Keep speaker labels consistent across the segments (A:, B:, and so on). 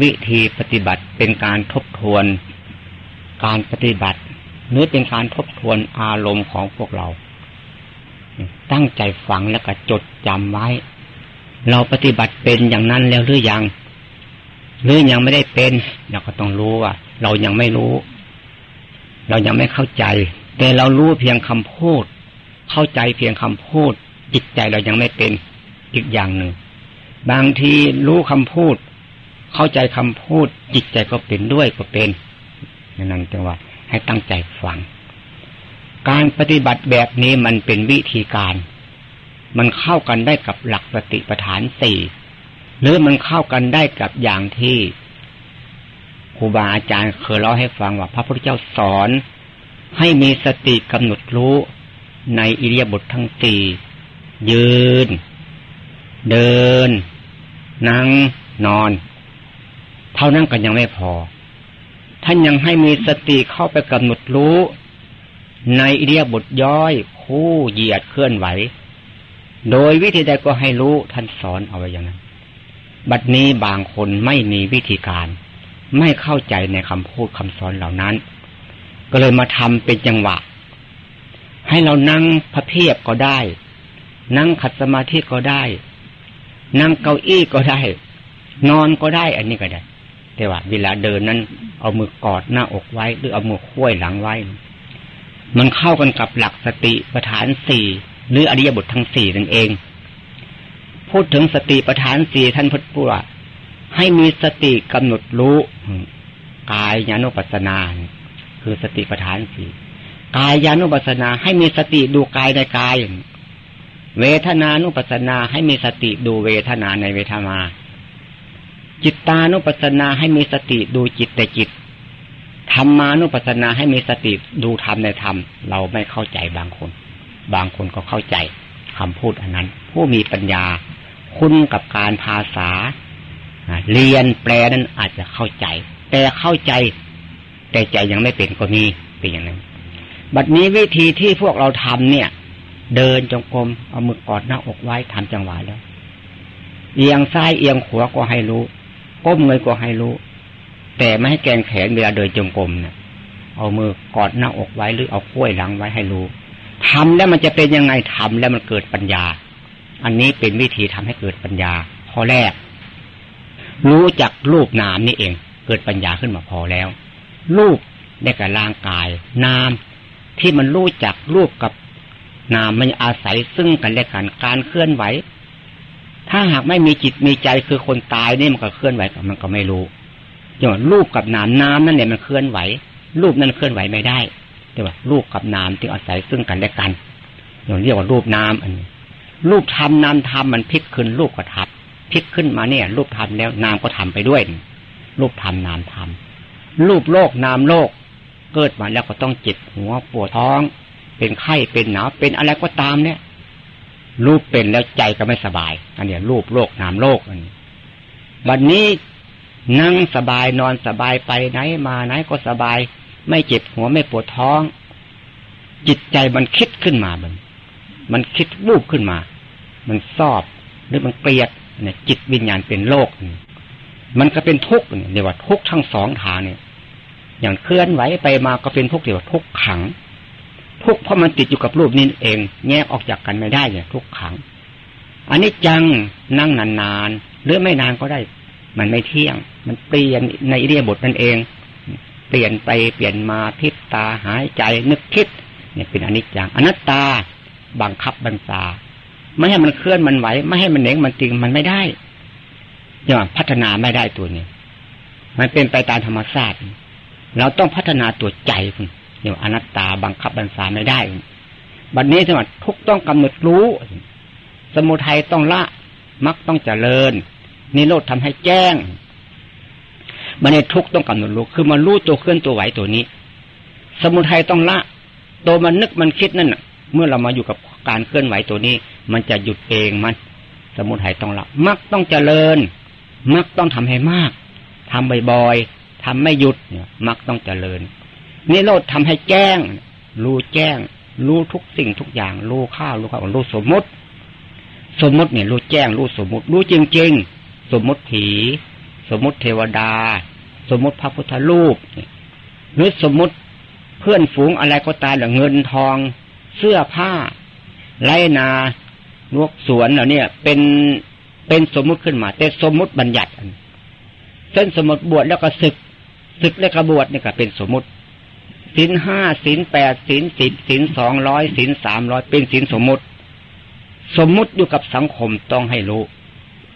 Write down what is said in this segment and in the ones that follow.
A: ววิธีปฏิบัติเป็นการทบทวน การปฏิบัติหรือเป็นการทบทวนอารมณ์ของพวกเรา ตั้งใจฟังแล้วก็จดจำไว้ เราปฏิบัติเป็นอย่างนั้นแล้วหรือยัง หรือยังไม่ได้เป็นเราก็ต้องรู้ว่า เรายังไม่รู้ เรายังไม่เข้าใจ แต่เรารู้เพียงคำพูด เข้าใจเพียงคำพูด จิตใจเรายังไม่เป็นอีกอย่างหนึ่งบางทีรู้คำพูด เข้าใจคำพูดจิตใจก็เป็นด้วยก็เป็นนั่นจังว่า ให้ตั้งใจฟัง การปฏิบัติแบบนี้มันเป็นวิธีการ มันเข้ากันได้กับหลักสติปฐานสี่หรือมันเข้ากันได้กับอย่างที่ครูบาอาจารย์เคยเล่าให้ฟังว่า พระพุทธเจ้าสอนให้มีสติกำหนดรู้ในอิริยาบถททั้งสี่ยืน เดิน นั่ง นอน ท่านั้นกันยังไม่พอ ท่านยังให้มีสติเข้าไปกำหนดรู้ ในอิเดียบทย่อย คู่เหยียดเคลื่อนไหว โดยวิธีใดก็ให้รู้ท่านสอนเอาไว้อย่างนั้น บัดนี้บางคนไม่มีวิธีการ ไม่เข้าใจในคำพูดคำสอนเหล่านั้น ก็เลยมาทำเป็นจังหวะ ให้เรานั่งพระเพียบก็ได้ นั่งขัดสมาธิก็ได้ นั่งเก้าอี้ก็ได้ นอนก็ได้ อันนี้ก็ได้ แต่ว่าเวลาเดินนั้น เอามือกอดหน้าอกไว้ หรือเอามือคุ้ยหลังไว้ มันเข้ากันกับหลักสติปัฏฐานสี่หรืออริยบททั้งสี่นั่นเอง พูดถึงสติปัฏฐานสี่ท่านพุทธพูดว่าให้มีสติกำหนดรู้กายญาณุปัสสนา คือสติปัฏฐานสี่กายญาณุปัสสนา ให้มีสติดูกายในกาย เวทนานุปัสสนาให้มีสติดูเวทนาในเวทนา จิตตานุปัสสนาให้มีสติดูจิตแต่จิตธรรมานุปัสสนาให้มีสติดูธรรมในธรรม เราไม่เข้าใจบางคน บางคนก็เข้าใจคำพูดอันนั้น ผู้มีปัญญา คุณกับการภาษา เรียนแปลนั้นอาจจะเข้าใจ แต่เข้าใจ แต่ใจยังไม่เป็นก็มีเป็นอย่างนั้น บัดนี้วิธีที่พวกเราทำเนี่ย เดินจงกรมเอามือกอดหน้าอกไว้ทำจังหวะแล้ว เอียงซ้ายเอียงขวาก็ให้รู้ ก้มเงยก็ให้รู้ แต่ไม่ให้แกงแขนเวลาเดินจงกรมเนี่ยเอามือกอดหน้าอกไว้หรือเอาค้วยหลังไว้ให้รู้ทำแล้วมันจะเป็นยังไงทำแล้วมันเกิดปัญญา อันนี้เป็นวิธีทำให้เกิดปัญญาข้อแรก รู้จักรูปนามนี่เอง เกิดปัญญาขึ้นมาพอแล้ว รูปได้กับร่างกาย นามที่มันรู้จักรูปกับนามมันอาศัยซึ่งกันและกันการเคลื่อนไหว ถ้าหากไม่มีจิตมีใจคือคนตายนี่มันก็เคลื่อนไหวมันก็ไม่รู้อย่างรูปกับนามน้ำนั่นเนี่ยมันเคลื่อนไหว รูปนั้นเคลื่อนไหวไม่ได้แต่ว่ารูปกับนามที่อาศัยซึ่งกันและกันอย่างเรียกว่ารูปนามอันนี้รูปทำนามทำมันพลิกขึ้นรูปก็ทับพลิกขึ้นมาเนี่ย รูปทำแล้วนามก็ทำไปด้วย รูปทำนามทำรูปโลกนามโลก เกิดมาแล้วก็ต้องเจ็บหัวปวดท้อง เป็นไข้เป็นหนาวเป็นอะไรก็ตามเนี่ย รูปเป็นแล้วใจก็ไม่สบาย อันนี้รูปโลกนามโลกอันนี้วันนี้นั่งสบายนอนสบายไปไหนมาไหนก็สบาย ไม่เจ็บหัวไม่ปวดท้อง จิตใจมันคิดขึ้นมามันมันคิดวูบขึ้นมา มันซอบหรือมันเกลียดเนี่ย จิตวิญญาณเป็นโลก มันก็เป็นทุกข์เนี่ยเรียกว่าทุกข์ทั้งสองทางเนี่ย อย่างเคลื่อนไหวไปมาก็เป็นทุกข์เรียกว่าทุกข์ขัง ทุกเพราะมันติดอยู่กับรูปนี้เอง แยกออกจากกันไม่ได้เนี่ยทุกขังอันนี้จังนั่งนานๆหรือไม่นานก็ได้ มันไม่เที่ยง มันเปลี่ยนในเรียบทนั่นเอง เปลี่ยนไปเปลี่ยนมาพิบตาหายใจนึกคิด เนี่ยเป็นอนิจจังอนัตตาบังคับบัญชาไม่ให้มันเคลื่อนมันไหวไม่ให้มันเหน่งมันติงมันไม่ได้อย่างพัฒนาไม่ได้ตัวนี้ มันเป็นไปตามธรรมชาติเราต้องพัฒนาตัวใจคุณ เรียอนัตตาบังคับบัญชาไม่ได้ บัดนนี้สมัทุกต้องกำหนดรู้ สมุทัยต้องละมักต้องเจริญนิโรธทำให้แจ้งมันในทุกต้องกำหนดรู้คือมันรู้ตัวเคลื่อนตัวไหวตัวนี้ สมุทัยต้องละ ตัวมันนึกมันคิดนั่นเมื่อเรามาอยู่กับการเคลื่อนไหวตัวนี้ มันจะหยุดเองมัน สมุทัยต้องละมักต้องเจริญ มักต้องทำให้มากทำบ่อยๆทำไม่หยุดเนี่ยมักต้องเจริญ นิโรธทำให้แจ้ง รู้แจ้ง รู้ทุกสิ่งทุกอย่าง รู้ข้าวรู้ข้าวรู้สมมติ สมมติเนี่ยรู้แจ้ง รู้สมมติ รู้จริง ๆ สมมติผี สมมุติเทวดา สมมุติพระพุทธรูปหรือสมมุติเพื่อนฝูงอะไรก็ตามหรือเงินทอง เสื้อผ้าไรนาลวกสวนเหล่านี้เป็นเป็นสมมุติขึ้นมา แต่สมมุติบัญญัติเส้นสมมติบวชแล้วก็ศึกศึกแล้วก็บวชนี่ก็เป็นสมมุติ สินห้าสินแปดสินสิบสินสองร้อยสินสามร้อยเป็นสินสมมุติ สมมุติอยู่กับสังคมต้องให้รู้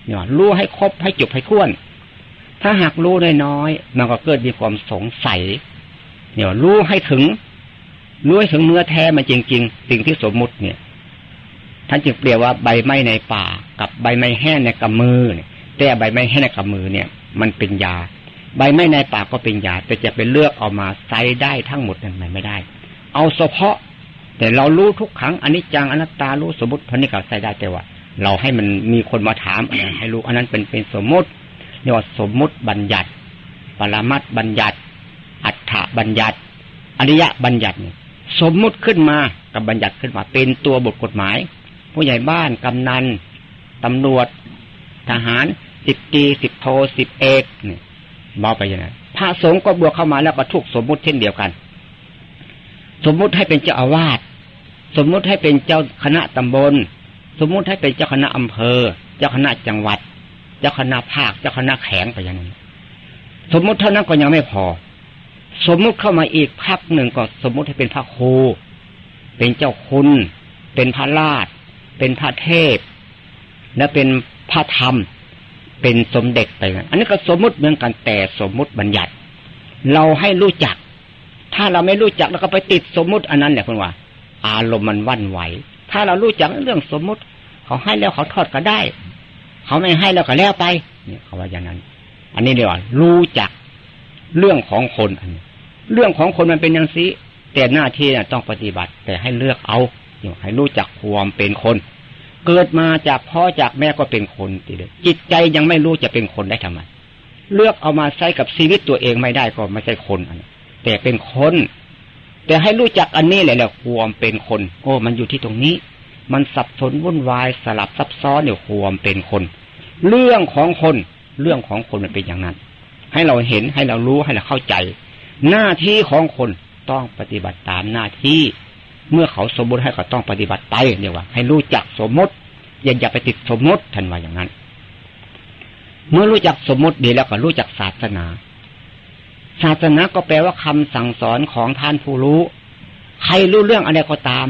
A: เนี่ยรู้ให้ครบให้จบให้ท้วน ถ้าหากรู้น้อยๆมันก็เกิดมีความสงสัยเนี่ยรู้ให้ถึงรู้ให้ถึงเนื้อแท้มันจริง ๆ สิ่งที่สมมุติเนี่ย ท่านจึงเปรียบว่าใบไม้ในป่า กับใบไม้แห้งในกำมือเนี่ยแต่ใบไม้แห้งในกำมือเนี่ย มันเป็นยา ใบไม้ในป่าก็เป็นยาแต่จะไปเลือกเอามาใส่ได้ทั้งหมดนั้นไม่ได้ เอาเฉพาะ แต่เรารู้ทุกครั้งอันนี้จังอนัตตารู้สมมติพันนี้ก็ใส่ได้แต่ว่า เราให้มันมีคนมาถามให้รู้อันนั้นเป็นเป็นสมมติเรียกว่าสมมติบัญญัติ ปรมัตบัญญัติ อัฏฐบัญญัติ อริยบัญญัติ สมมุติขึ้นมากับบัญญัติขึ้นมาเป็นตัวบทกฎหมาย ผู้ใหญ่บ้านกำนันตำรวจ ทหารสิบตีสิบโทสิบเอกเนี่ย มองไปอย่างนั้นพระสงฆ์ก็บวกเข้ามาแล้วก็ทุกสมมุติเช่นเดียวกัน สมมุติให้เป็นเจ้าอาวาสสมมุติให้เป็นเจ้าคณะตำบล สมมุติให้เป็นเจ้าคณะอำเภอ เจ้าคณะจังหวัด เจ้าคณะภาค เจ้าคณะแขงไปอย่างนั้นสมมุติเท่านั้นก็ยังไม่พอ สมมุติเข้ามาอีกพักหนึ่งก็สมมุติให้เป็นพระครูเป็นเจ้าคุณ เป็นพระราชเป็นพระเทพ และเป็นพระธรรม เป็นสมเด็จไปอันนี้ก็สมมุติเหมือนกันแต่สมมุติบัญญัติ เราให้รู้จัก ถ้าเราไม่รู้จักเราก็ไปติดสมมุติอันนั้นแหละคุณว่า อารมณ์มันวันไหว ถ้าเรารู้จักเรื่องสมมุติ เขาให้แล้วเขาทอดก็ได้ เขาไม่ให้แล้วก็แล้วไปเนี่ยเขาว่าอย่างนั้น อันนี้เดี๋ยวรู้จักเรื่องของคนอันนี้เรื่องของคนมันเป็นอย่างนี้แต่หน้าที่เนี่ยต้องปฏิบัติ แต่ให้เลือกเอาให้รู้จักความเป็นคน เกิดมาจากพ่อจากแม่ก็เป็นคนทีเดียจิตใจยังไม่รู้จะเป็นคนได้ทำไมเลือกเอามาใช้กับชีวิตตัวเองไม่ได้ก็ไม่ใช่คนอันแต่เป็นคน แต่ให้รู้จักอันนี้แหละแหละความเป็นคน โอ้ มันอยู่ที่ตรงนี้ มันสับสนวุ่นวายสลับซับซ้อนเนี่ยความเป็นคน เรื่องของคน เรื่องของคนมันเป็นอย่างนั้น ให้เราเห็นให้เรารู้ให้เราเข้าใจ หน้าที่ของคนต้องปฏิบัติตามหน้าที่ เมื่อเขาสมมติให้เขาต้องปฏิบัติไปเนี่ยว่า ให้รู้จักสมมติ อย่าอย่าไปติดสมมติทันว่าอย่างนั้น เมื่อรู้จักสมมติดีแล้วก็รู้จักศาสนา ศาสนาก็แปลว่าคำสั่งสอนของท่านผู้รู้ ใครรู้เรื่องอะไรก็ตาม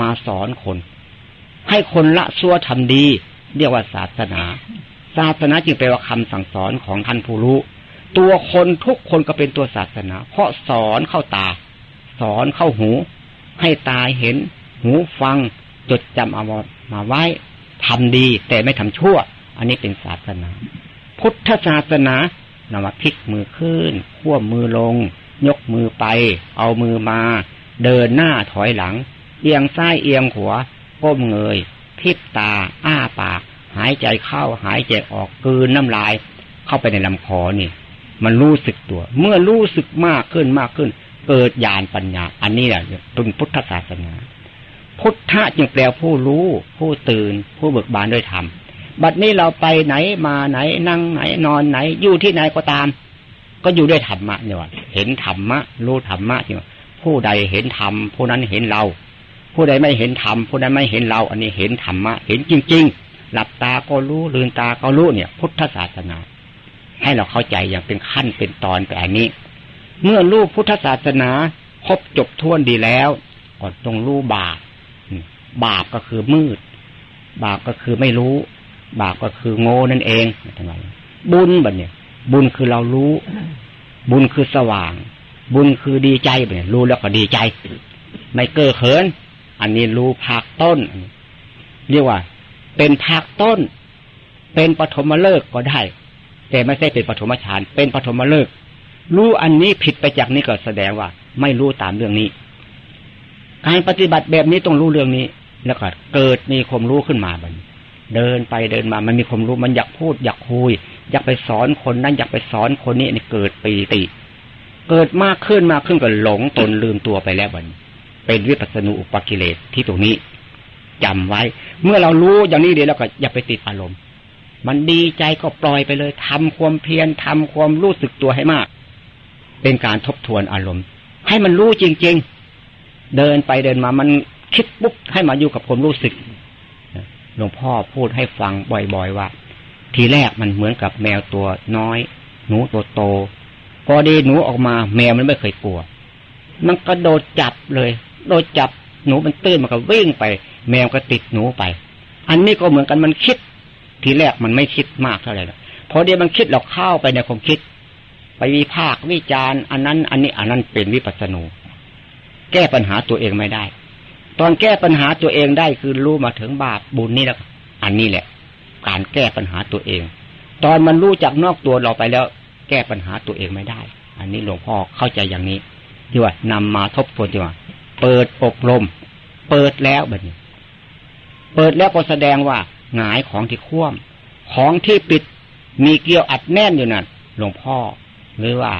A: มาสอนคน ให้คนละซัวทำดี เรียกว่าศาสนา ศาสนาจึงแปลว่าคำสั่งสอนของท่านผู้รู้ ตัวคนทุกคนก็เป็นตัวศาสนา เพราะสอนเข้าตา สอนเข้าหู ให้ตาเห็น หูฟัง จดจำเอามาไว้ทำดีแต่ไม่ทำชั่ว อันนี้เป็นศาสนา พุทธศาสนานำมาพลิกมือขึ้นขั้วมือลง ยกมือไป เอามือมา เดินหน้าถอยหลัง เอียงซ้ายเอียงขวาก้มเงยพิบตา อ้าปาก หายใจเข้าหายใจออกกืนน้ำลาย เข้าไปในลำคอนี่ มันรู้สึกตัว เมื่อรู้สึกมากขึ้นมากขึ้น เกิดญาณปัญญา อันนี้แหละเป็นพุทธศาสนา พุทธะจึงแปลผู้รู้ ผู้ตื่น ผู้เบิกบานด้วยธรรมบัดนี้เราไปไหนมาไหนนั่งไหนนอนไหน อยู่ที่ไหนก็ตาม ก็อยู่ด้วยธรรมะเนี่ยว่าเห็นธรรมะรู้ธรรมะเนี่ยผู้ใดเห็นธรรมผู้นั้นเห็นเรา ผู้ใดไม่เห็นธรรมผู้ใดไม่เห็นเรา อันนี้เห็นธรรมะเห็นจริง ๆ หลับตาก็รู้ลืนตาก็รู้เนี่ย พุทธศาสนา ให้เราเข้าใจอย่างเป็นขั้นเป็นตอนแบบนี้ เมื่อรู้พุทธศาสนาครบจบท้วนดีแล้วก็ต้องรู้บาปบาปก็คือมืด บาปก็คือไม่รู้ บาปก็คือโง่นั่นเองทำไมบุญแบบเนี่ย บุญคือเรารู้ บุญคือสว่าง บุญคือดีใจแบบรู้แล้วก็ดีใจ ไม่เก้อเขิน อันนี้รู้ภาคต้น เรียกว่า เป็นภาคต้น เป็นปฐมฤกษ์ก็ได้ แต่ไม่ใช่เป็นปฐมฌานเป็นปฐมฤกษ์ รู้อันนี้ผิดไปจากนี้ก็แสดงว่า ไม่รู้ตามเรื่องนี้ การปฏิบัติแบบนี้ต้องรู้เรื่องนี้ แล้วก็เกิดมีความรู้ขึ้นมาบันเดินไปเดินมา มันมีความรู้มันอยากพูด อยากคุย อยากไปสอนคนนั้นอยากไปสอนคนนี้นี่เกิดปีติ เกิดมากขึ้นมากขึ้นก็หลงตนลืมตัวไปแล้วบันเป็นวิปัสสนูอุปกิเลสที่ตรงนี้จำไว้ เมื่อเรารู้อย่างนี้เดี๋ยวแล้วก็อย่าไปติดอารมณ์ มันดีใจก็ปล่อยไปเลยทำความเพียรทำความรู้สึกตัวให้มาก เป็นการทบทวนอารมณ์ ให้มันรู้จริง ๆ เดินไปเดินมามันคิดปุ๊บให้มาอยู่กับความรู้สึกหลวงพ่อพูดให้ฟังบ่อยๆว่า ทีแรกมันเหมือนกับแมวตัวน้อย หนูตัวโตพอดีหนูออกมา แมวมันไม่เคยกลัว มันก็โดดจับเลยโดดจับหนูมันตื้นมันก็วิ่งไป แมวก็ติดหนูไป อันนี้ก็เหมือนกันมันคิด ทีแรกมันไม่คิดมากเท่าไหร่พอเดียวมันคิดเราเข้าไปในความคิด ไปวิพากวิจารณ์อันนั้น อันนี้อันนั้นเป็นวิปัสสนูแก้ปัญหาตัวเองไม่ได้ ตอนแก้ปัญหาตัวเองได้คือรู้มาถึงบาปบุญนี่แหละอันนี้แหละ การแก้ปัญหาตัวเอง ตอนมันรู้จากนอกตัวเราไปแล้ว แก้ปัญหาตัวเองไม่ได้ อันนี้หลวงพ่อเข้าใจอย่างนี้ที่ว่านำมาทบทวนที่ว่า เปิดอบรม เปิดแล้วแบบนี้ เปิดแล้วก็แสดงว่าหงายของที่คว่ำของที่ปิดมีเกลียวอัดแน่นอยู่นั่นหลวงพ่อ หรือว่า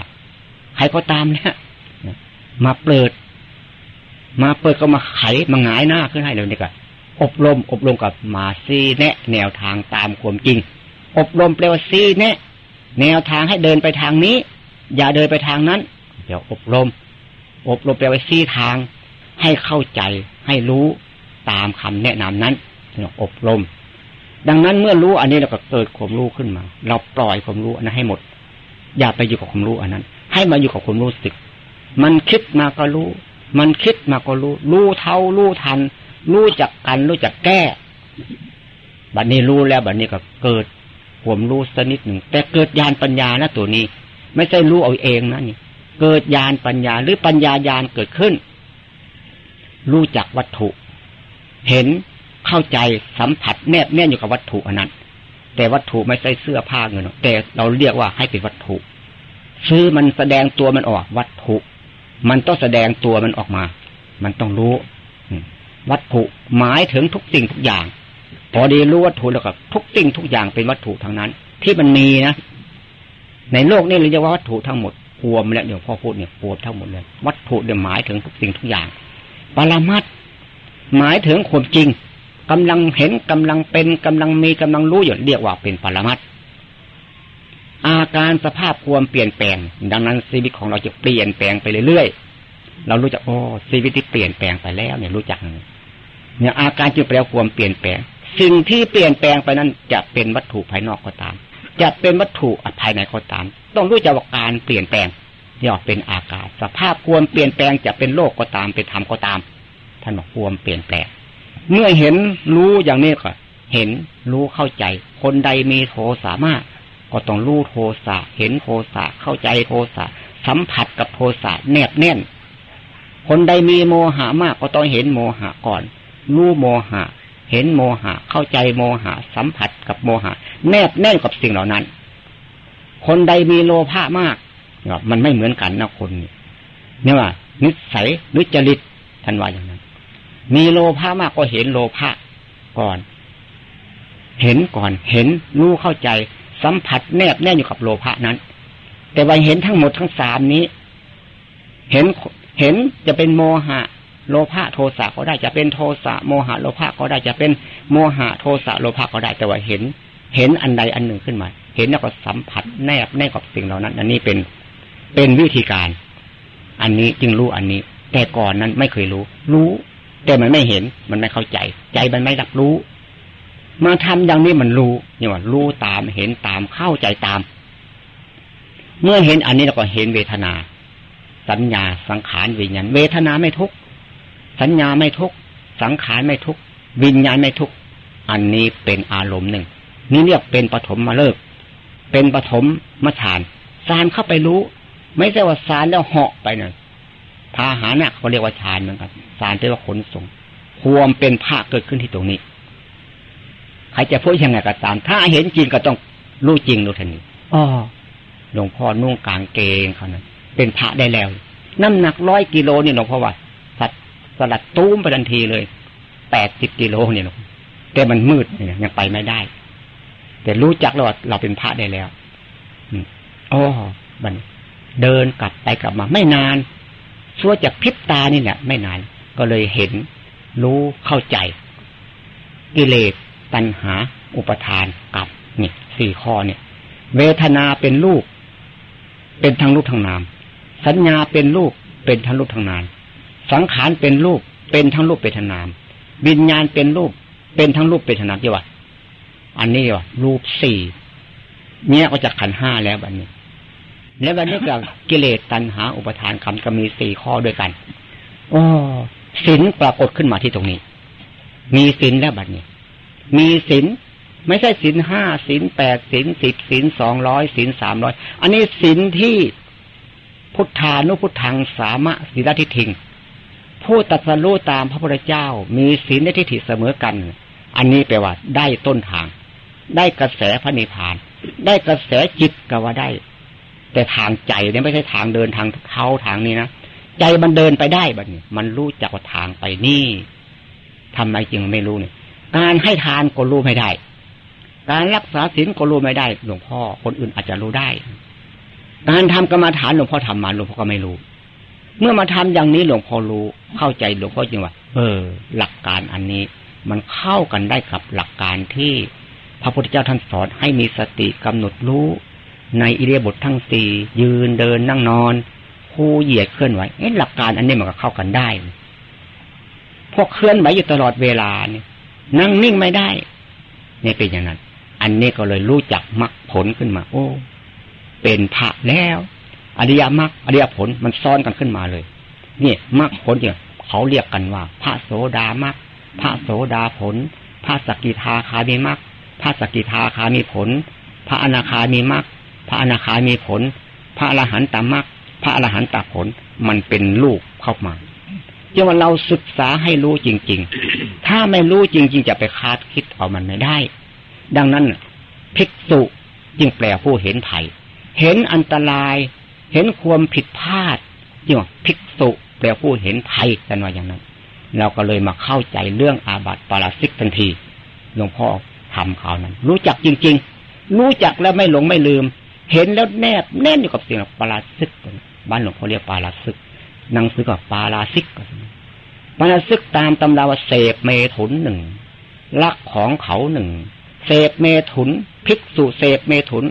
A: ใครก็ตามเนี่ยมาเปิด มาเปิดก็มาไขมาหงายหน้าขึ้นให้เลยนี่ก็อบรม อบรมกับมาซีแนะ แนวทางตามความจริง อบรมแปลว่าซีแนะ แนวทางให้เดินไปทางนี้ อย่าเดินไปทางนั้น เดี๋ยวอบรม อบรมแปลว่าซีทาง ให้เข้าใจให้รู้ตามคำแนะนำนั้นอบรม ดังนั้นเมื่อรู้อันนี้เราก็เกิดความรู้ขึ้นมา เราปล่อยความรู้อันนั้นให้หมด อย่าไปอยู่กับความรู้อันนั้น ให้มาอยู่กับความรู้สึก มันคิดมาก็รู้ มันคิดมาก็รู้ รู้เท่ารู้ทัน รู้จักกัน รู้จักแก้ บัดนี้รู้แล้วบัดนี้ก็เกิดความรู้สนิดหนึ่ง แต่เกิดญาณปัญญานะตัวนี้ ไม่ใช่รู้เอาเองนะนี่ เกิดญาณปัญญาหรือปัญญาญาณเกิดขึ้น รู้จักวัตถุ เห็นเข้าใจสัมผัสแนบแน่นอยู่กับวัตถุอันนั้น แต่วัตถุไม่ใช่เสื้อผ้าเงินแต่เราเรียกว่าให้เป็นวัตถุซื้อมันแสดงตัวมันออกวัตถุ มันต้องแสดงตัวมันออกมา มันต้องรู้วัตถุหมายถึงทุกสิ่งทุกอย่าง พอดีรู้วัตถุแล้วก็ทุกสิ่งทุกอย่างเป็นวัตถุทั้งนั้น ที่มันมีนะในโลกนี้เราเรียกว่าวัตถุทั้งหมดรวมแล้วเดี๋ยวพ่อพูดเนี่ยปวดทั้งหมดเลยวัตถุเดี๋ยวหมายถึงทุกสิ่งทุกอย่างปรมัตหมายถึงความจริง กำลังเห็นกำลังเป็นกำลังมีกำลังรู้อยู่เรียกว่าเป็นปรมัตอาการสภาพความเปลี่ยนแปลง ดังนั้นชีวิตของเราจะเปลี่ยนแปลงไปเรื่อยๆเรารู้จักโอ้ชีวิตที่เปลี่ยนแปลงไปแล้วเนี่ยรู้จักเนี่ยอาการจึงแปลความเปลี่ยนแปลง สิ่งที่เปลี่ยนแปลงไปนั้นจะเป็นวัตถุภายนอกก็ตาม จะเป็นวัตถุภายในก็ตาม ต้องรู้จักว่าการเปลี่ยนแปลงย่อเป็นอากาศสภาพความเปลี่ยนแปลงจะเป็นโลกก็ตามเป็นธรรมก็ตามท่านบอกความเปลี่ยนแปลง เมื่อเห็นรู้อย่างนี้ก็เห็นรู้เข้าใจ คนใดมีโทสามารถ ก็ต้องรู้โทสะเห็นโทสะเข้าใจโทสะสัมผัสกับโทสะแนบแน่น คนใดมีโมหะมากก็ต้องเห็นโมหะก่อน รู้โมหะ เห็นโมหะ เข้าใจโมหะ สัมผัสกับโมหะ แนบแน่นกับสิ่งเหล่านั้น คนใดมีโลภะมากมันไม่เหมือนกันนะคนเนี่ยว่านิสัยนุจริตท่านว่าอย่างนั้น มีโลภะมากก็เห็นโลภะก่อน เห็นก่อน เห็นรู้เข้าใจ สัมผัสแนบแน่อยู่กับโลภะนั้น แต่ว่าเห็นทั้งหมดทั้งสามนี้ เห็นเห็นจะเป็นโมหะ โลภะโทสะก็ได้จะเป็นโทสะโมหะโลภะก็ได้จะเป็นโมหะโทสะโลภะก็ได้แต่ว่าเห็น เห็นอันใดอันหนึ่งขึ้นมา เห็นแล้วก็สัมผัสแนบแน่กับสิ่งเหล่านั้น อันนี้เป็นเป็นวิธีการ อันนี้จึงรู้อันนี้ แต่ก่อนนั้นไม่เคยรู้ รู้ แต่มันไม่เห็น มันไม่เข้าใจ ใจมันไม่รับรู้ มาทำอย่างนี้มันรู้เนี่ยว่ารู้ตามเห็นตามเข้าใจตาม เมื่อเห็นอันนี้เราก็เห็นเวทนา สัญญาสังขารวิญญาณเวทนาไม่ทุกสัญญาไม่ทุกสังขารไม่ทุกวิญญาณไม่ทุกอันนี้เป็นอารมณ์หนึ่ง นี่เรียกเป็นปฐมมาเลิก เป็นปฐมมาฌานสารเข้าไปรู้ ไม่ใช่ว่าสารแล้วเหาะไปเนี่ย พาหานะเขาเรียกว่าฌานเหมือนกันสารแปลว่าขนส่งความเป็นภาคเกิดขึ้นที่ตรงนี้ใครจะพูดยังไงก็ตาม ถ้าเห็นจริงก็ต้องรู้จริงรู้ทันทีอ๋อหลวงพ่อนุ่งกลางเกงเขานะเป็นพระได้แล้ว น้ำหนักร้อยกิโลนี่หลวงพ่อว่าสัตสลัดตู้มไปทันทีเลยแปดสิบกิโลเนี่ยหลวงแต่มันมืดเนี่ยยังไปไม่ได้ แต่รู้จักแล้วว่าเราเป็นพระได้แล้วอ๋อบันเดินกลับไปกลับมา ไม่นาน ชั่วจากพิบตานี่แหละไม่นาน ก็เลยเห็น รู้เข้าใจ กิเลสตัณหา อุปทานกับนี่สี่ข้อเนี่ย เวทนาเป็นรูปเป็นทั้งรูปทั้งนาม สัญญาเป็นรูปเป็นทั้งรูปทั้งนาม สังขารเป็นรูปเป็นทั้งรูปเป็นทั้งนาม วิญญาณเป็นรูปเป็นทั้งรูปเป็นทั้งนามที่ว่าอันนี้ว่ารูปสี่เนี่ยก็จากขันห้าแล้วบันนี้ แล้วบันนี้กับกิเลสตัณหา อุปทานคำก็มีสี่ข้อด้วยกันโอ้ศีลปรากฏขึ้นมาที่ตรงนี้ มีศีลแล้วบัดนี้ มีศีลไม่ใช่ศีลห้าศีลแปดศีลสิบศีลสองร้อยศีลสามร้อยอันนี้ศีลที่พุทธานุพุทธังสามะศีลทิทิงผู้ตัดสรู้ตามพระพุทธเจ้า มีศีลในทิฏฐิเสมอกัน อันนี้แปลว่าได้ต้นทาง ได้กระแสพระนิพพาน ได้กระแสจิตก็ว่าได้ แต่ทางใจเนี่ยไม่ใช่ทางเดินทางเท้าทางนี้นะใจมันเดินไปได้บัดนี้ มันรู้จักว่าทางไปนี่ทำไมจึงไม่รู้เนี่ย การให้ทานก็รู้ไม่ได้ การรักษาศีลก็รู้ไม่ได้ หลวงพ่อคนอื่นอาจจะรู้ได้ การทำกรรมฐานหลวงพ่อทำมาหลวงพ่อก็ไม่รู้ เมื่อมาทำอย่างนี้หลวงพ่อรู้เข้าใจหลวงพ่อจริงว่า เออ หลักการอันนี้ มันเข้ากันได้กับหลักการที่พระพุทธเจ้าท่านสอนให้มีสติกำหนดรู้ ในอิเดียบททั้งสี่ยืนเดินนั่งนอน คู่เหยียดเคลื่อนไหวเอ๊ะหลักการอันนี้มันก็เข้ากันได้พวกเคลื่อนไหวอยู่ตลอดเวลาเนี่ยนั่งนิ่งไม่ได้เนี่ยเป็นอย่างนั้น อันนี้ก็เลยรู้จักมรรคผลขึ้นมา โอ้ เป็นพระแล้วอริยมรรคอริยผลมันซ้อนกันขึ้นมาเลยนี่มรรคผลเนี่ยเขาเรียกกันว่า พระโสดามรรคพระโสดาผล พระสกิทาคามีมรรคพระสกิทาคามีผล พระอนาคามีมรรค พระอนาคามีผล พระอรหันตามรรคพระอรหันตผลมันเป็นลูกเข้ามาจึงว่าเราศึกษาให้รู้จริง ๆ ถ้าไม่รู้จริง ๆ จะไปคาดคิดเอามันไม่ได้ ดังนั้นภิกษุจึงแปลผู้เห็นไผ่เห็นอันตราย เห็นความผิดพลาดจึงว่าภิกษุแปลผู้เห็นไผ่กันว่าอย่างนั้น เราก็เลยมาเข้าใจเรื่องอาบัติปาราสิกทันทีหลวงพ่อทำข่าวนั้น รู้จักจริง ๆ รู้จักแล้วไม่หลงไม่ลืม เห็นแล้วแนบแน่นอยู่กับสิ่งปาราสิกบ้านหลวงพ่อเรียกปาราซึกหนังสือกับปาราซิกปาราซึกตามตำราว่าเสพเมถุนหนึ่งลักของเขาหนึ่งเสพเมถุนภิกษุเสพเมถุน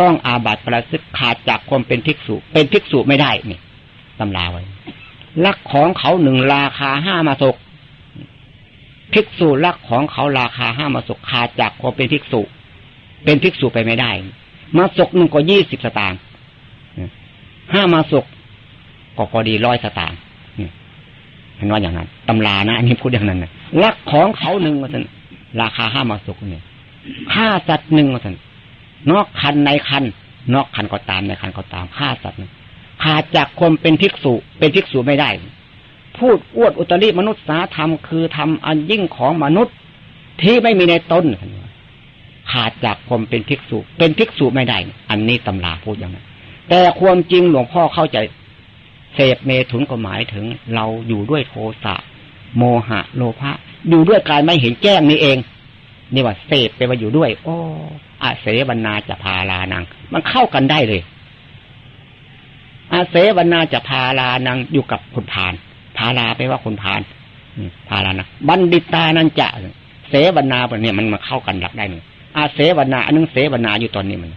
A: ต้องอาบัติปาราซึกขาดจากความเป็นภิกษุ เป็นภิกษุไม่ได้นี่ตำราไว้ลักของเขาหนึ่งราคาห้ามาศกภิกษุลักของเขาราคาห้ามาศกขาดจากความเป็นภิกษุ เป็นภิกษุไปไม่ได้ มาศกหนึ่งก็ยี่สิบสตางค์ห้ามาสกก็พอดีร้อยสตางค์เห็นว่าอย่างนั้นตำรานะอันนี้พูดอย่างนั้นนะลักของเขาหนึ่งว่าสันราคาห้ามาสุกเนี่ยค่าสัตว์หนึ่งว่าสันนอกคันในคันนอกคันก็ตามในคันก็ตามค่าสัตว์ขาดจากคนเป็นภิกษุ เป็นภิกษุไม่ได้ พูดอวดอุตริมนุษย์สาธรรมคือทำอันยิ่งของมนุษย์ที่ไม่มีในตน ขาดจากความเป็นภิกษุ เป็นภิกษุไม่ได้ อันนี้ตำราพูดอย่างนั้นแต่ความจริงหลวงพ่อเข้าใจเสพเมถุนก็หมายถึง เราอยู่ด้วยโทสะโมหะ โลภะอยู่ด้วยการไม่เห็นแจ้งนี่เอง นี่ว่าเสพไปว่าอยู่ด้วย โอ้อาเสวนาจะพาลานัง มันเข้ากันได้เลย อาเสวนาจะพาลานังอยู่กับคนพานพาลาไปว่าคนพานพาลานะบัณฑิตานันจะเสวนาเนี่ยมันมาเข้ากันหลักได้เลย อาเสวนาอันนึงเสวนาอยู่ตอนนี้มัน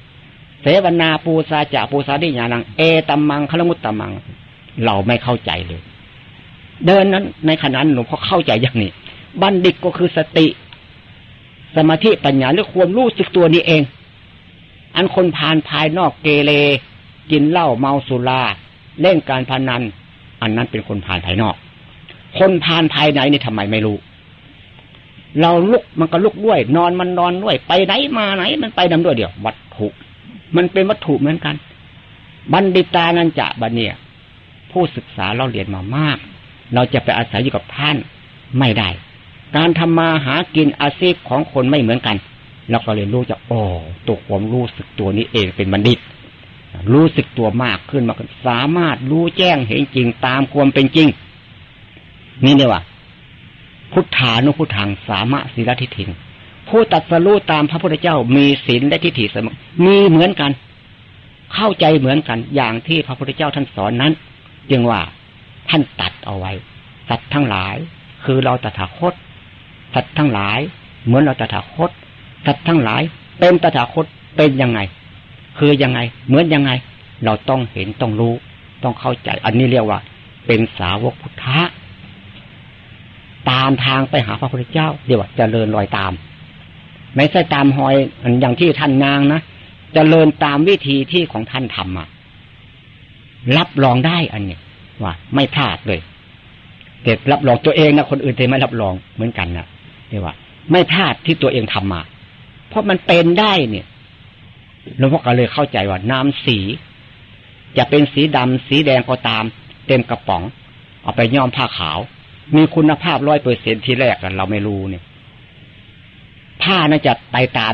A: เสวนาปูซาจะปูซาดิญาณัง เอตัมมังคลมุตตมัง เราไม่เข้าใจเลย เดินนั้นในขณะนั้นหลวงพ่อเข้าใจอย่างนี้ บัณฑิตก็คือสติ สมาธิปัญญาหรือความรู้สึกตัวนี้เอง อันคนผ่านภายนอกเกเรกินเหล้าเมาสุราเล่นการพานัน อันนั้นเป็นคนผ่านภายนอก คนผ่านภายในนี่ทำไมไม่รู้ เราลุกมันก็ลุกด้วย นอนมันนอนด้วย ไปไหนมาไหน มันไปนำด้วยเดียว วัตถุ มันเป็นวัตถุเหมือนกัน บัณฑิตานันจะบันเนี่ย ผู้ศึกษาเราเรียนมามาก เราจะไปอาศัยอยู่กับท่านไม่ได้ การทำมาหากินอาชีพของคนไม่เหมือนกันเราก็เรียนรู้จะโอ้ตัวความรู้สึกตัวนี้เองเป็นบัณฑิต รู้สึกตัวมากขึ้นมากสามารถรู้แจ้งเห็นจริงตามความเป็นจริง นี่เนี่ยว่า พุทธานุพุทธังสามะศิลทิถิงผู้ตัดสรู้ตามพระพุทธเจ้ามีศีลและทิฏฐิเสมอมีเหมือนกัน เข้าใจเหมือนกันอย่างที่พระพุทธเจ้าท่านสอนนั้น จึงว่าท่านตัดเอาไว้ สัตว์ทั้งหลาย คือเราตถาคต สัตว์ทั้งหลาย เหมือนเราตถาคต สัตว์ทั้งหลาย เป็นตถาคตเป็นยังไง คือยังไง เหมือนยังไง เราต้องเห็นต้องรู้ ต้องเข้าใจ อันนี้เรียกว่า เป็นสาวกพุทธะ ตามทางไปหาพระพุทธเจ้า เดี๋ยวจะเริญรอยตาม ไม่ใช่ตามหอยอย่างที่ท่านนางนะจะเริญตามวิธีที่ของท่านทำอะ รับรองได้อันนี้ว่า ไม่พลาดเลยแต่รับรองตัวเองนะคนอื่นจะไม่รับรองเหมือนกันนะเรียกว่า ไม่พลาดที่ตัวเองทำมา เพราะมันเป็นได้เนี่ยหลวงพ่อก็เลยเข้าใจว่าน้ำสี จะเป็นสีดำสีแดงก็ตาม เต็มกระป๋อง เอาไปย้อมผ้าขาว มีคุณภาพร้อยเปอร์เซ็นที่แรกเราไม่รู้เนี่ย ผ้าน่าจะไปตาม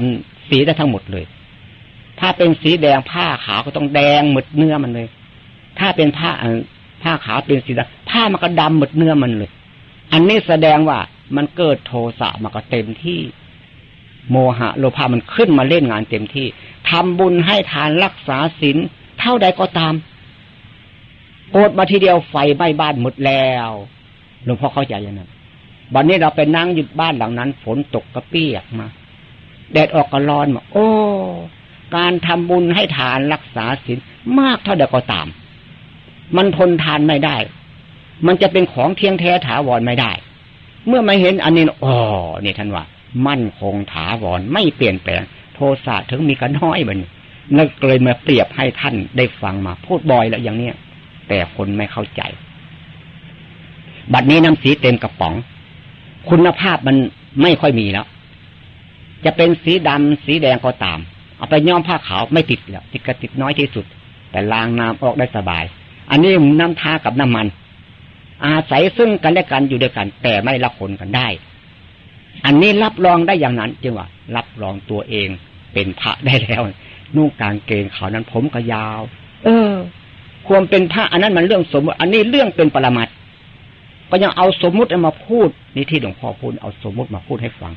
A: สีได้ทั้งหมดเลย ถ้าเป็นสีแดงผ้าขาวก็ต้องแดงหมดเนื้อมันเลย ถ้าเป็นผ้าผ้าขาวเป็นสีดำผ้ามันก็ดำหมดเนื้อมันเลย อันนี้แสดงว่ามันเกิดโทสะมันก็เต็มที่ โมหะโลภะมันขึ้นมาเล่นงานเต็มที่ทำบุญให้ทานรักษาศีลเท่าใดก็ตามโกดมาทีเดียวไฟไหม้บ้านหมดแล้ว หลวงพ่อเข้าใจอย่างนั้นวันนี้เราไปนั่งอยู่บ้านหลังนั้น ฝนตกกระเปียกมา แดดออกก็ร้อนมาโอ้ การทำบุญให้ทานรักษาศีลมากเท่าใดก็ตาม มันทนทานไม่ได้ มันจะเป็นของเที่ยงแท้ถาวรไม่ได้ เมื่อมาเห็นอันนี้อ๋อนี่ยท่านว่า มั่นคงถาวรไม่เปลี่ยนแปลง โทสะถึงมีกันน้อยบันนั่นเลยมาเปรียบให้ท่านได้ฟังมา พูดบ่อยแล้วอย่างเนี้ยแต่คนไม่เข้าใจ บัดนี้น้ำสีเต็มกระป๋อง คุณภาพมันไม่ค่อยมีแล้ว จะเป็นสีดำสีแดงก็ตาม เอาไปย้อมผ้าขาวไม่ติดแล้วติดกระติดน้อยที่สุด แต่ล้างน้ำออกได้สบาย อันนี้น้ำทากับน้ำมัน อาศัยซึ่งกันและกันอยู่ด้วยกัน แต่ไม่ละคนกันได้ อันนี้รับรองได้อย่างนั้นจึงว่า รับรองตัวเองเป็นพระได้แล้ว นุ่งกางเกงเขานั้นผมก็ยาว เออ ความเป็นพระอันนั้นมันเรื่องสมมติอันนี้เรื่องเป็นปรมัต ก็ยังเอาสมมุติมาพูดนี่ที่หลวงพ่อพูดเอาสมมุติมาพูดให้ฟัง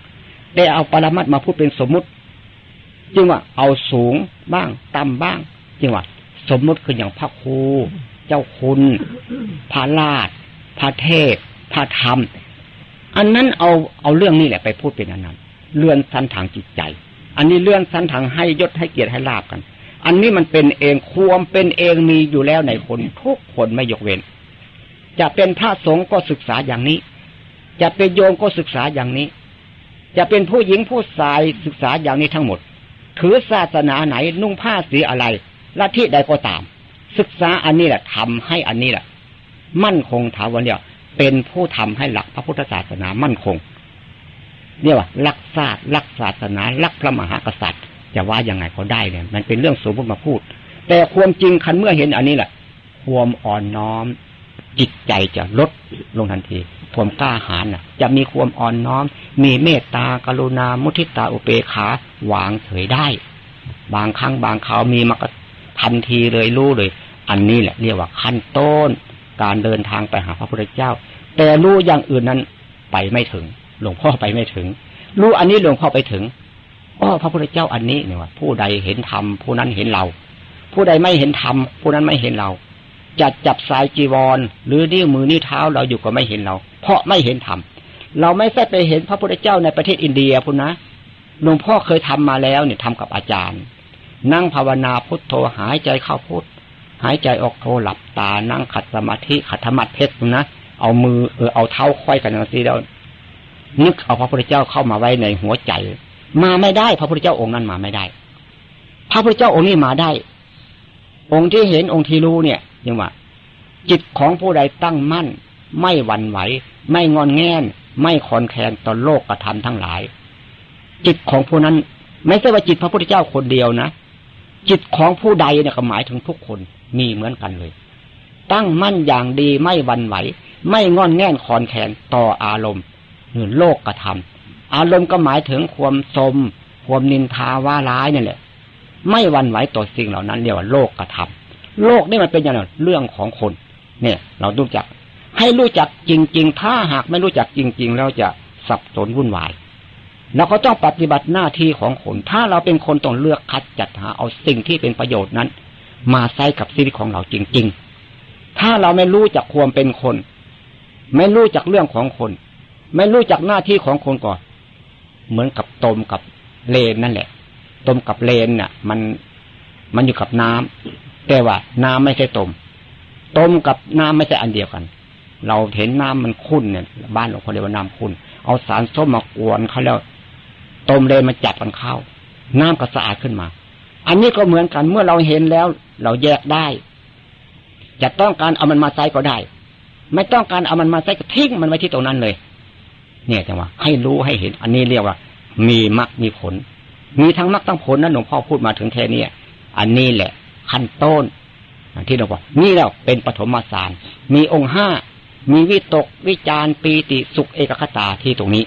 A: ได้เอาปรมัตมาพูดเป็นสมมุติ จึงว่าเอาสูงบ้างต่ำบ้าง จึงว่า สมมุติคืออย่างพระครูเจ้าคุณพระราชพระเทพพระธรรม อันนั้นเอาเอาเรื่องนี้แหละไปพูดเป็นอันนั้นเลื่อนสั้นทางจิตใจ อันนี้เลื่อนสั้นทางให้ยศให้เกียรติให้ลาบกัน อันนี้มันเป็นเองควมเป็นเองมีอยู่แล้วในคนทุกคนไม่ยกเว้น จะเป็นพระสงฆ์ก็ศึกษาอย่างนี้ จะเป็นโยมก็ศึกษาอย่างนี้ จะเป็นผู้หญิงผู้ชายศึกษาอย่างนี้ทั้งหมด ถือศาสนาไหนนุ่งผ้าสีอะไรละที่ใดก็ตาม ศึกษาอันนี้แหละทำให้อันนี้แหละ มั่นคงถาวรเดียวเป็นผู้ทำให้หลักพระพุทธศาสนามั่นคงเรียว่ารักศาสตร์รักศาสนารักพระมหากษัตริย์ จะว่ายังไงก็ได้เนี่ยมันเป็นเรื่องสมมติมาพูด แต่ความจริงคันเมื่อเห็นอันนี้แหละ ความอ่อนน้อม จิตใจจะลดลงทันทีความกล้าหาญนะจะมีความอ่อนน้อม มีเมตตากรุณา มุทิตาอุเบกขาวางเฉยได้ บางครั้งบางคราวมีมากทันทีเลยรู้เลย อันนี้แหละเรียกว่าขั้นต้น การเดินทางไปหาพระพุทธเจ้า แต่รู้อย่างอื่นนั้นไปไม่ถึง หลวงพ่อไปไม่ถึง รู้อันนี้หลวงพ่อไปถึงอ๋อพระพุทธเจ้าอันนี้เนี่ยว่าผู้ใดเห็นธรรมผู้นั้นเห็นเรา ผู้ใดไม่เห็นธรรมผู้นั้นไม่เห็นเรา จะจับสายจีวร หรือนิ้วมือนิ้วเท้าเราอยู่ก็ไม่เห็นเรา เพราะไม่เห็นธรรมเราไม่ใช่ไปเห็นพระพุทธเจ้าในประเทศอินเดียพุนนะหลวงพ่อเคยทำมาแล้วเนี่ยทำกับอาจารย์ นั่งภาวนาพุทโธหายใจเข้าพุทหายใจออกโทหลับตานั่งขัดสมาธิขัดธรรมะเพชรนะเอามือเออเอาเท้าค่อยกันอย่างนี้แล้วนึกเอาพระพุทธเจ้าเข้ามาไว้ในหัวใจ มาไม่ได้ พระพุทธเจ้าองค์นั้นมาไม่ได้ พระพุทธเจ้าองค์นี้มาได้ องค์ที่เห็นองค์ที่รู้เนี่ยยังว่า จิตของผู้ใดตั้งมั่น ไม่หวั่นไหว ไม่งอนแง่นไม่คอนแคนต่อโลกกระทำทั้งหลาย จิตของผู้นั้น ไม่ใช่ว่าจิตพระพุทธเจ้าคนเดียวนะ จิตของผู้ใดเนี่ยก็หมายถึงทุกคนมีเหมือนกันเลย ตั้งมั่นอย่างดีไม่หวั่นไหว ไม่งอนแง่นคอนแขนต่ออารมณ์หรือโลกกระทำอารมณ์ก็หมายถึงความสม ความนินทาว่าร้ายนี่แหละ ไม่วันไหวต่อสิ่งเหล่านั้นเรียกว่าโลกกระทำโลกนี่มันเป็นอย่างไรเรื่องของคน เนี่ย เรารู้จัก ให้รู้จักจริง ๆ ถ้าหากไม่รู้จักจริง ๆ แล้วจะสับสนวุ่นวายเราก็ต้องปฏิบัติหน้าที่ของคน ถ้าเราเป็นคนต้องเลือกคัดจัดหาเอาสิ่งที่เป็นประโยชน์นั้น มาใช้กับชีวิตของเราจริง ๆ ถ้าเราไม่รู้จักความเป็นคน ไม่รู้จักเรื่องของคน ไม่รู้จักหน้าที่ของคนก่อน เหมือนกับตมกับเลนนั่นแหละ ต้มกับเลนเนี่ยมันมันอยู่กับน้ำแต่ว่าน้ำไม่ใช่ต้มต้มกับน้ำไม่ใช่อันเดียวกัน เราเห็นน้ำมันขุ่นเนี่ยบ้านหลวงพ่อเรียกว่าน้ำขุ่นเอาสารส้มมากวนเขาแล้วต้มเลนมาจับกันเข้า น้ำก็สะอาดขึ้นมา อันนี้ก็เหมือนกันเมื่อเราเห็นแล้ว เราแยกได้ จะต้องการเอามันมาใส่ก็ได้ ไม่ต้องการเอามันมาใส่ก็ทิ้งมันไว้ที่ตรงนั้นเลย เนี่ยจังหว่าให้รู้ให้เห็น อันนี้เรียกว่า มีมรรคมีผล มีทั้งมรรคทั้งผลนะหลวงพ่อพูดมาถึงแค่นี้อันนี้แหละ ขั้นต้นที่เราบอกนี่แล้วเป็นปฐมสาร มีองค์ห้ามีวิตกวิจารปีติสุขเอกคตาที่ตรงนี้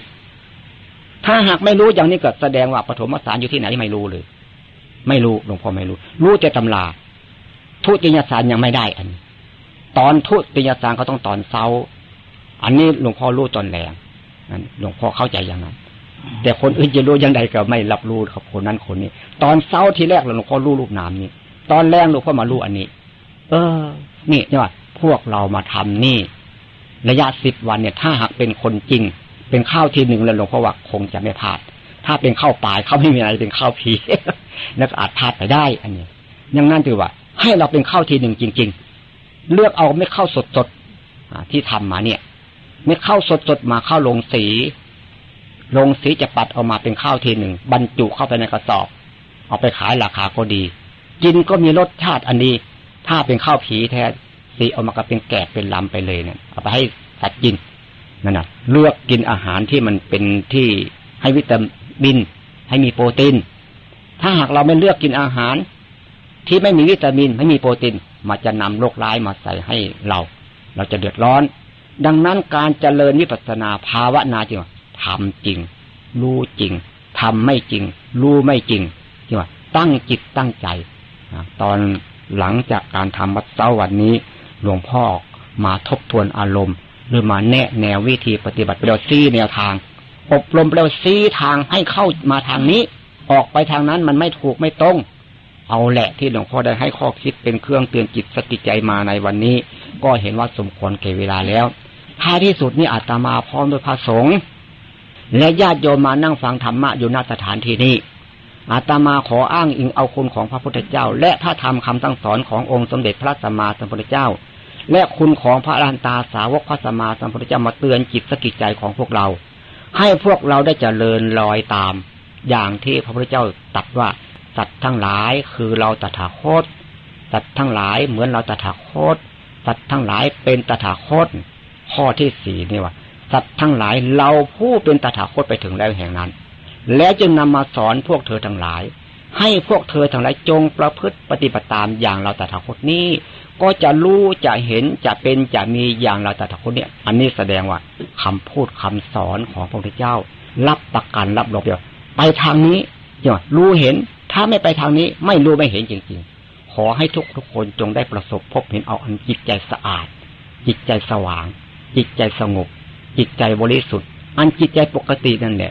A: ถ้าหากไม่รู้อย่างนี้ก็แสดงว่าปฐมสารอยู่ที่ไหนไม่รู้เลย ไม่รู้หลวงพ่อไม่รู้ รู้แต่ตำราทุติยสารยังไม่ได้อัน ตอนทุติยสารเขาต้องตอนเช้าอันนี้หลวงพ่อรู้ตอนแรงหลวงพ่อเข้าใจอย่างนั้น แต่คนอื่นจะรู้ยังไงก็ไม่รับรู้ครับคนนั้นคนนี้ ตอนเช้าที่แรกหลวงพ่อรู้รูปนามนี้ตอนแรกหลวงพ่อมารู้อันนี้ เออ นี่ใช่ไหมพวกเรามาทำนี่ ระยะสิบวันเนี่ย ถ้าหากเป็นคนจริง เป็นข้าวทีหนึ่งแล้วหลวงพ่อว่าคงจะไม่พลาด ถ้าเป็นข้าวปลายเขาไม่มีอะไรเป็นข้าวผีแล้วอาจพลาดไปได้ อันนี้ยังนั่นถือว่า ให้เราเป็นข้าวทีหนึ่งจริง ๆ เลือกเอาไม่เข้าสดสดที่ทำมาเนี่ย ไม่เข้าสดสดมาเข้าลงสี ลงสีจะปัดออกมาเป็นข้าวทีหนึ่งบรรจุเข้าไปในกระสอบ เอาไปขายราคาก็ดี กินก็มีรสชาติอันนี้ ถ้าเป็นข้าวผีแท้สีออกมาก็เป็นแกะเป็นลำไปเลยเนี่ยเอาไปให้สัตว์กินนั่นนะเลือกกินอาหารที่มันเป็นที่ให้วิตามิน ให้มีโปรตีนถ้าหากเราไม่เลือกกินอาหาร ที่ไม่มีวิตามินไม่มีโปรตีนมันจะนำโรคร้ายมาใส่ให้เรา เราจะเดือดร้อน ดังนั้นการเจริญวิปัสสนาภาวนาจริง ทำจริง รู้จริงทำไม่จริง รู้ไม่จริงจริงว่า ตั้งจิตตั้งใจตอนหลังจากการทำวัดเช้าวันนี้ หลวงพ่อมาทบทวนอารมณ์ หรือมาแนะแนววิธีปฏิบัติเปลวซี่แนวทาง อบรมเปลวซี่ทางให้เข้ามาทางนี้ ออกไปทางนั้นมันไม่ถูกไม่ตรงเอาแหละที่หลวงพ่อได้ให้ข้อคิดเป็นเครื่องเตือนจิตสติใจมาในวันนี้ ก็เห็นว่าสมควรเก่เวลาแล้วท้ายที่สุดนี่อาตมาพร้อมด้วยพระสงฆ์ และญาติโยมมานั่งฟังธรรมะอยู่ณสถานที่นี้อาตมาขออ้างอิงเอาคุณของพระพุทธเจ้า และพระธรรมคำตั้งสอนขององค์สมเด็จพระสัมมาสัมพุทธเจ้า และคุณของพระอรันตาสาวกพระสัมมาสัมพุทธเจ้ามาเตือนจิตสกิจใจของพวกเรา ให้พวกเราได้เจริญลอยตาม อย่างที่พระพุทธเจ้าตรัสว่าสัตว์ทั้งหลายคือเราตถาคตสัตว์ทั้งหลายเหมือนเราตถาคตสัตว์ทั้งหลายเป็นตถาคต ข้อที่สี่นี่ว่า สัตว์ทั้งหลายเราผู้เป็นตถาคตไปถึงแล้วแห่งนั้น แล้วจึงนำมาสอนพวกเธอทั้งหลาย ให้พวกเธอทั้งหลายจงประพฤติปฏิบัติตามอย่างเราตถาคตนี้ ก็จะรู้จะเห็นจะเป็นจะมีอย่างเราตถาคตเนี่ย อันนี้แสดงว่าคำพูดคำสอนของพระพุทธเจ้า รับประกันรับรองเดียวไปทางนี้เนี่ยรู้เห็นถ้าไม่ไปทางนี้ไม่รู้ไม่เห็นจริง ๆ ขอให้ทุกทุกคนจงได้ประสบพบเห็นเอาอันจิตใจสะอาด จิตใจสว่าง จิตใจสงบ จิตใจบริสุทธิ์ อันจิตใจปกตินั่นแหละ